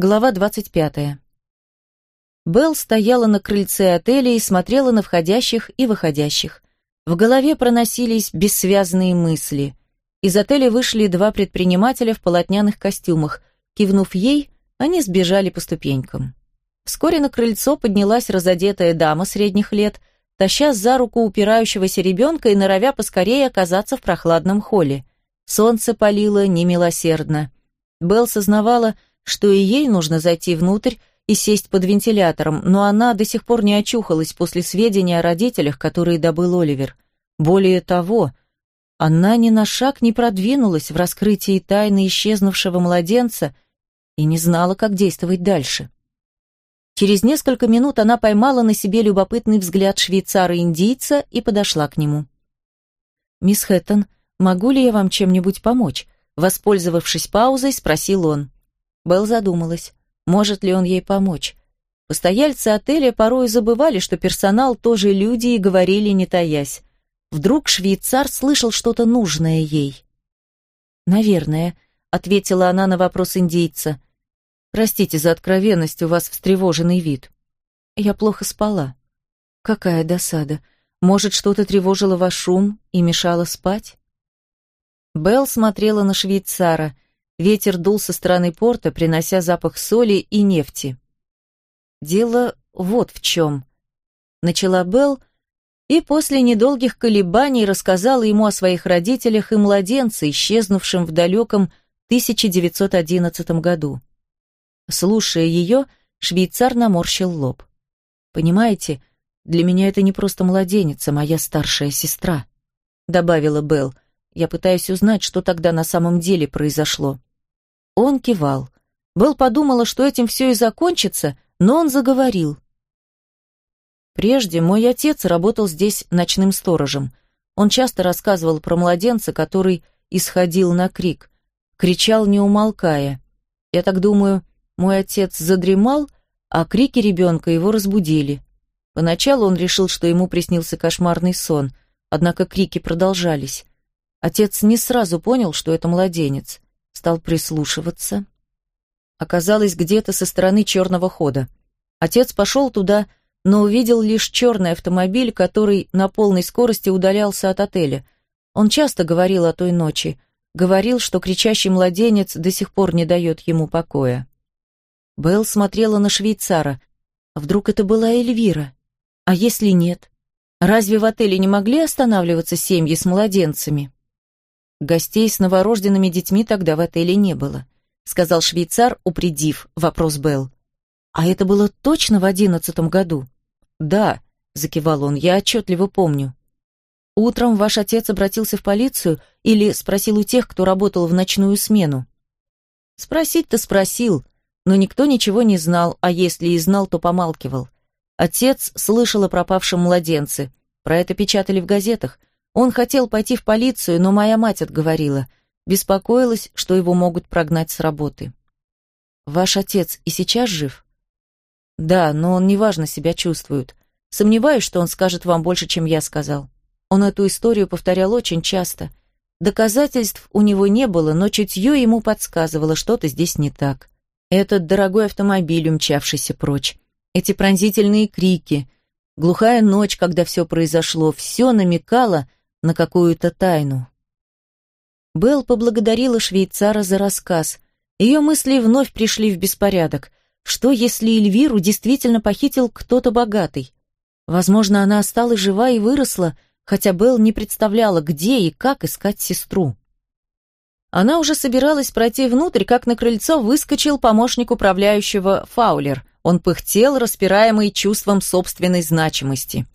Глава 25. Белл стояла на крыльце отеля и смотрела на входящих и выходящих. В голове проносились бессвязные мысли. Из отеля вышли два предпринимателя в полотняных костюмах. Кивнув ей, они сбежали по ступенькам. Вскоре на крыльцо поднялась разодетая дама средних лет, таща за руку упирающегося ребенка и норовя поскорее оказаться в прохладном холле. Солнце палило немилосердно. Белл сознавала, что и ей нужно зайти внутрь и сесть под вентилятором, но она до сих пор не очухалась после сведения о родителях, которые добыл Оливер. Более того, она ни на шаг не продвинулась в раскрытии тайны исчезнувшего младенца и не знала, как действовать дальше. Через несколько минут она поймала на себе любопытный взгляд швейцара-индийца и подошла к нему. «Мисс Хэттон, могу ли я вам чем-нибудь помочь?» Воспользовавшись паузой, спросил он. Белл задумалась, может ли он ей помочь. Постояльцы отеля порой забывали, что персонал тоже люди и говорили, не таясь. Вдруг швейцар слышал что-то нужное ей. «Наверное», — ответила она на вопрос индейца. «Простите за откровенность, у вас встревоженный вид». «Я плохо спала». «Какая досада. Может, что-то тревожило ваш шум и мешало спать?» Белл смотрела на швейцара — Ветер дул со стороны порта, принося запах соли и нефти. «Дело вот в чем», — начала Белл, и после недолгих колебаний рассказала ему о своих родителях и младенце, исчезнувшем в далеком 1911 году. Слушая ее, швейцар наморщил лоб. «Понимаете, для меня это не просто младенец, а моя старшая сестра», — добавила Белл. «Я пытаюсь узнать, что тогда на самом деле произошло». Он кивал. Белл подумала, что этим все и закончится, но он заговорил. Прежде мой отец работал здесь ночным сторожем. Он часто рассказывал про младенца, который исходил на крик. Кричал, не умолкая. Я так думаю, мой отец задремал, а крики ребенка его разбудили. Поначалу он решил, что ему приснился кошмарный сон, однако крики продолжались. Отец не сразу понял, что это младенец стал прислушиваться. Оказалось, где-то со стороны черного хода. Отец пошел туда, но увидел лишь черный автомобиль, который на полной скорости удалялся от отеля. Он часто говорил о той ночи, говорил, что кричащий младенец до сих пор не дает ему покоя. Белл смотрела на швейцара. Вдруг это была Эльвира? А если нет? Разве в отеле не могли останавливаться семьи с младенцами? Гостей с новорожденными детьми тогда в отеле не было, сказал швейцар, упредив вопрос Белл. А это было точно в одиннадцатом году? Да, закивал он, я отчетливо помню. Утром ваш отец обратился в полицию или спросил у тех, кто работал в ночную смену? Спросить-то спросил, но никто ничего не знал, а если и знал, то помалкивал. Отец слышал о пропавшем младенце. Про это печатали в газетах. Он хотел пойти в полицию, но моя мать отговорила. Беспокоилась, что его могут прогнать с работы. Ваш отец и сейчас жив? Да, но он неважно себя чувствует. Сомневаюсь, что он скажет вам больше, чем я сказал. Он эту историю повторял очень часто. Доказательств у него не было, но чутье ему подсказывало, что-то здесь не так. Этот дорогой автомобиль, умчавшийся прочь. Эти пронзительные крики. Глухая ночь, когда все произошло, все намекало, на какую-то тайну. Белл поблагодарила швейцара за рассказ. Ее мысли вновь пришли в беспорядок. Что, если Эльвиру действительно похитил кто-то богатый? Возможно, она осталась жива и выросла, хотя Белл не представляла, где и как искать сестру. Она уже собиралась пройти внутрь, как на крыльцо выскочил помощник управляющего Фаулер. Он пыхтел, распираемый чувством собственной значимости.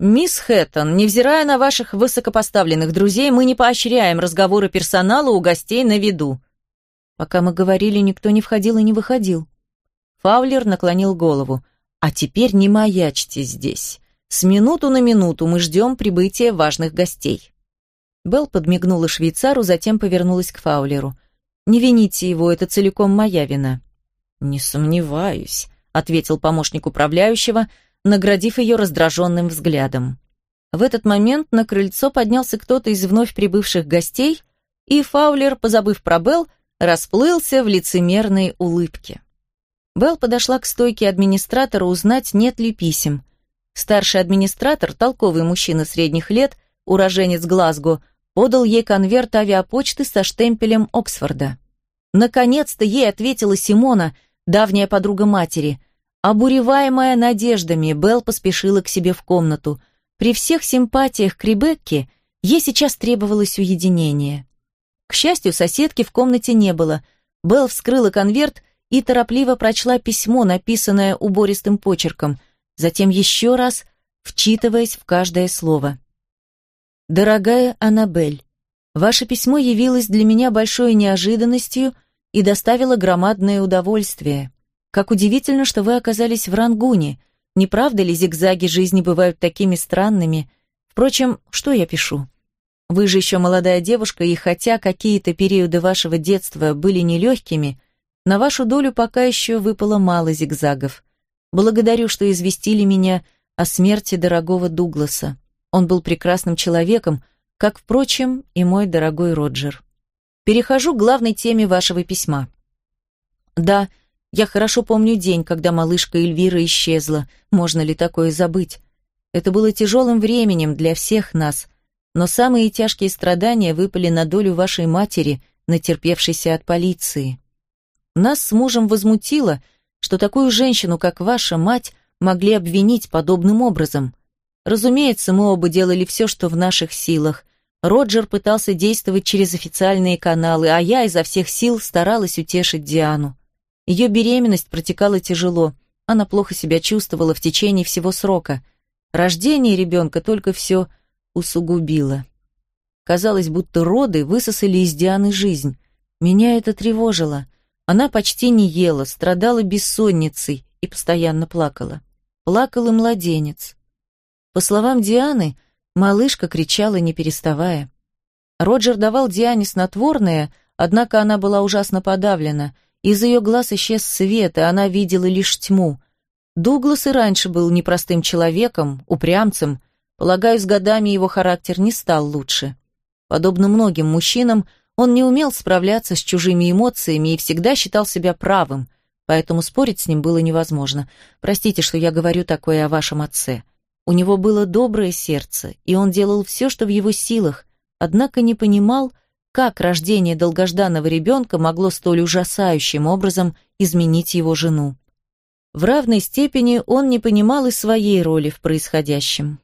«Мисс Хэттон, невзирая на ваших высокопоставленных друзей, мы не поощряем разговоры персонала у гостей на виду». Пока мы говорили, никто не входил и не выходил. Фаулер наклонил голову. «А теперь не маячьте здесь. С минуту на минуту мы ждем прибытия важных гостей». Белл подмигнула швейцару, затем повернулась к Фаулеру. «Не вините его, это целиком моя вина». «Не сомневаюсь», — ответил помощник управляющего, — наградив ее раздраженным взглядом. В этот момент на крыльцо поднялся кто-то из вновь прибывших гостей, и Фаулер, позабыв про Белл, расплылся в лицемерной улыбке. Белл подошла к стойке администратора узнать, нет ли писем. Старший администратор, толковый мужчина средних лет, уроженец Глазго, подал ей конверт авиапочты со штемпелем Оксфорда. Наконец-то ей ответила Симона, давняя подруга матери. Обуреваемая надеждами, Белл поспешила к себе в комнату. При всех симпатиях к Ребекке ей сейчас требовалось уединение. К счастью, соседки в комнате не было. Белл вскрыла конверт и торопливо прочла письмо, написанное убористым почерком, затем еще раз, вчитываясь в каждое слово. «Дорогая Аннабель, ваше письмо явилось для меня большой неожиданностью и доставило громадное удовольствие. Как удивительно, что вы оказались в Рангуне. Не правда ли зигзаги жизни бывают такими странными? Впрочем, что я пишу? Вы же еще молодая девушка, и хотя какие-то периоды вашего детства были нелегкими, на вашу долю пока еще выпало мало зигзагов. Благодарю, что известили меня о смерти дорогого Дугласа. Он был прекрасным человеком, как, впрочем, и мой дорогой Роджер. Перехожу к главной теме вашего письма. Да, я хорошо помню день, когда малышка Эльвира исчезла. Можно ли такое забыть? Это было тяжелым временем для всех нас, но самые тяжкие страдания выпали на долю вашей матери, натерпевшейся от полиции. Нас с мужем возмутило, что такую женщину, как ваша мать, могли обвинить подобным образом. Разумеется, мы оба делали все, что в наших силах. Роджер пытался действовать через официальные каналы, а я изо всех сил старалась утешить Диану. Ее беременность протекала тяжело, она плохо себя чувствовала в течение всего срока. Рождение ребенка только все усугубило. Казалось, будто роды высосали из Дианы жизнь. Меня это тревожило. Она почти не ела, страдала бессонницей и постоянно плакала. Плакал и младенец. По словам Дианы, малышка кричала, не переставая. Роджер давал Диане снотворное, однако она была ужасно подавлена. Из ее глаз исчез свет, и она видела лишь тьму. Дуглас и раньше был непростым человеком, упрямцем. Полагаю, с годами его характер не стал лучше. Подобно многим мужчинам, он не умел справляться с чужими эмоциями и всегда считал себя правым, поэтому спорить с ним было невозможно. Простите, что я говорю такое о вашем отце. У него было доброе сердце, и он делал все, что в его силах, однако не понимал, как рождение долгожданного ребенка могло столь ужасающим образом изменить его жену. В равной степени он не понимал и своей роли в происходящем.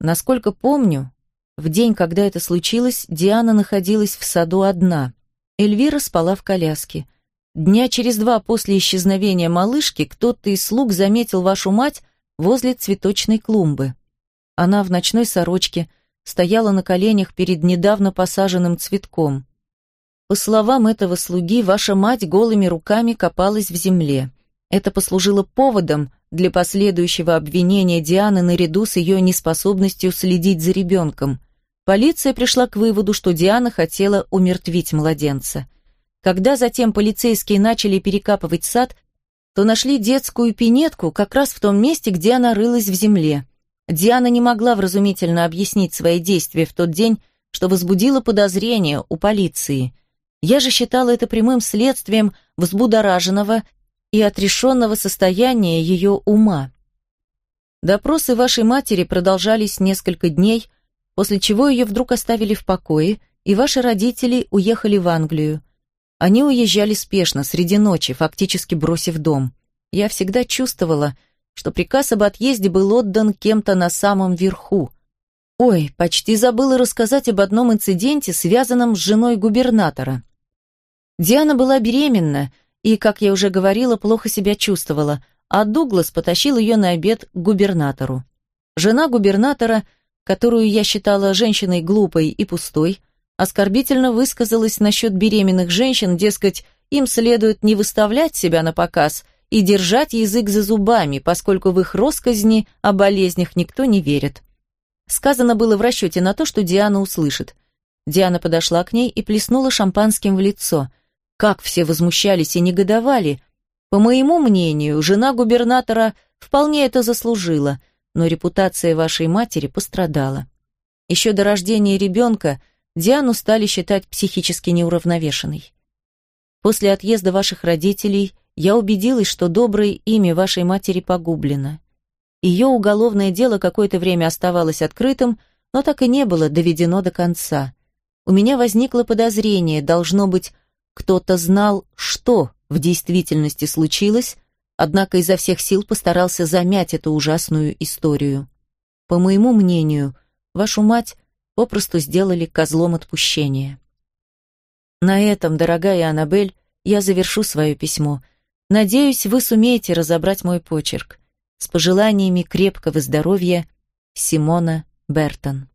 Насколько помню, в день, когда это случилось, Диана находилась в саду одна. Эльвира спала в коляске. Дня через два после исчезновения малышки кто-то из слуг заметил вашу мать возле цветочной клумбы. Она в ночной сорочке стояла на коленях перед недавно посаженным цветком. По словам этого слуги, ваша мать голыми руками копалась в земле. Это послужило поводом для последующего обвинения Дианы наряду с ее неспособностью следить за ребенком. Полиция пришла к выводу, что Диана хотела умертвить младенца. Когда затем полицейские начали перекапывать сад, то нашли детскую пинетку как раз в том месте, где она рылась в земле. Диана не могла вразумительно объяснить свои действия в тот день, что возбудило подозрение у полиции. Я же считала это прямым следствием взбудораженного и отрешенного состояния ее ума. Допросы вашей матери продолжались несколько дней, после чего ее вдруг оставили в покое, и ваши родители уехали в Англию. Они уезжали спешно, среди ночи, фактически бросив дом. Я всегда чувствовала, что приказ об отъезде был отдан кем-то на самом верху. Ой, почти забыла рассказать об одном инциденте, связанном с женой губернатора. Диана была беременна и, как я уже говорила, плохо себя чувствовала, а Дуглас потащил ее на обед к губернатору. Жена губернатора, которую я считала женщиной глупой и пустой, оскорбительно высказалась насчет беременных женщин, дескать, им следует не выставлять себя на показ и держать язык за зубами, поскольку в их росказни о болезнях никто не верит. Сказано было в расчете на то, что Диана услышит. Диана подошла к ней и плеснула шампанским в лицо. Как все возмущались и негодовали. По моему мнению, жена губернатора вполне это заслужила, но репутация вашей матери пострадала. Еще до рождения ребенка – Диану стали считать психически неуравновешенной. После отъезда ваших родителей я убедилась, что доброе имя вашей матери погублено. Ее уголовное дело какое-то время оставалось открытым, но так и не было доведено до конца. У меня возникло подозрение, должно быть, кто-то знал, что в действительности случилось, однако изо всех сил постарался замять эту ужасную историю. По моему мнению, вашу мать попросту сделали козлом отпущения. На этом, дорогая Аннабель, я завершу свое письмо. Надеюсь, вы сумеете разобрать мой почерк. С пожеланиями крепкого здоровья, Симона Бертон.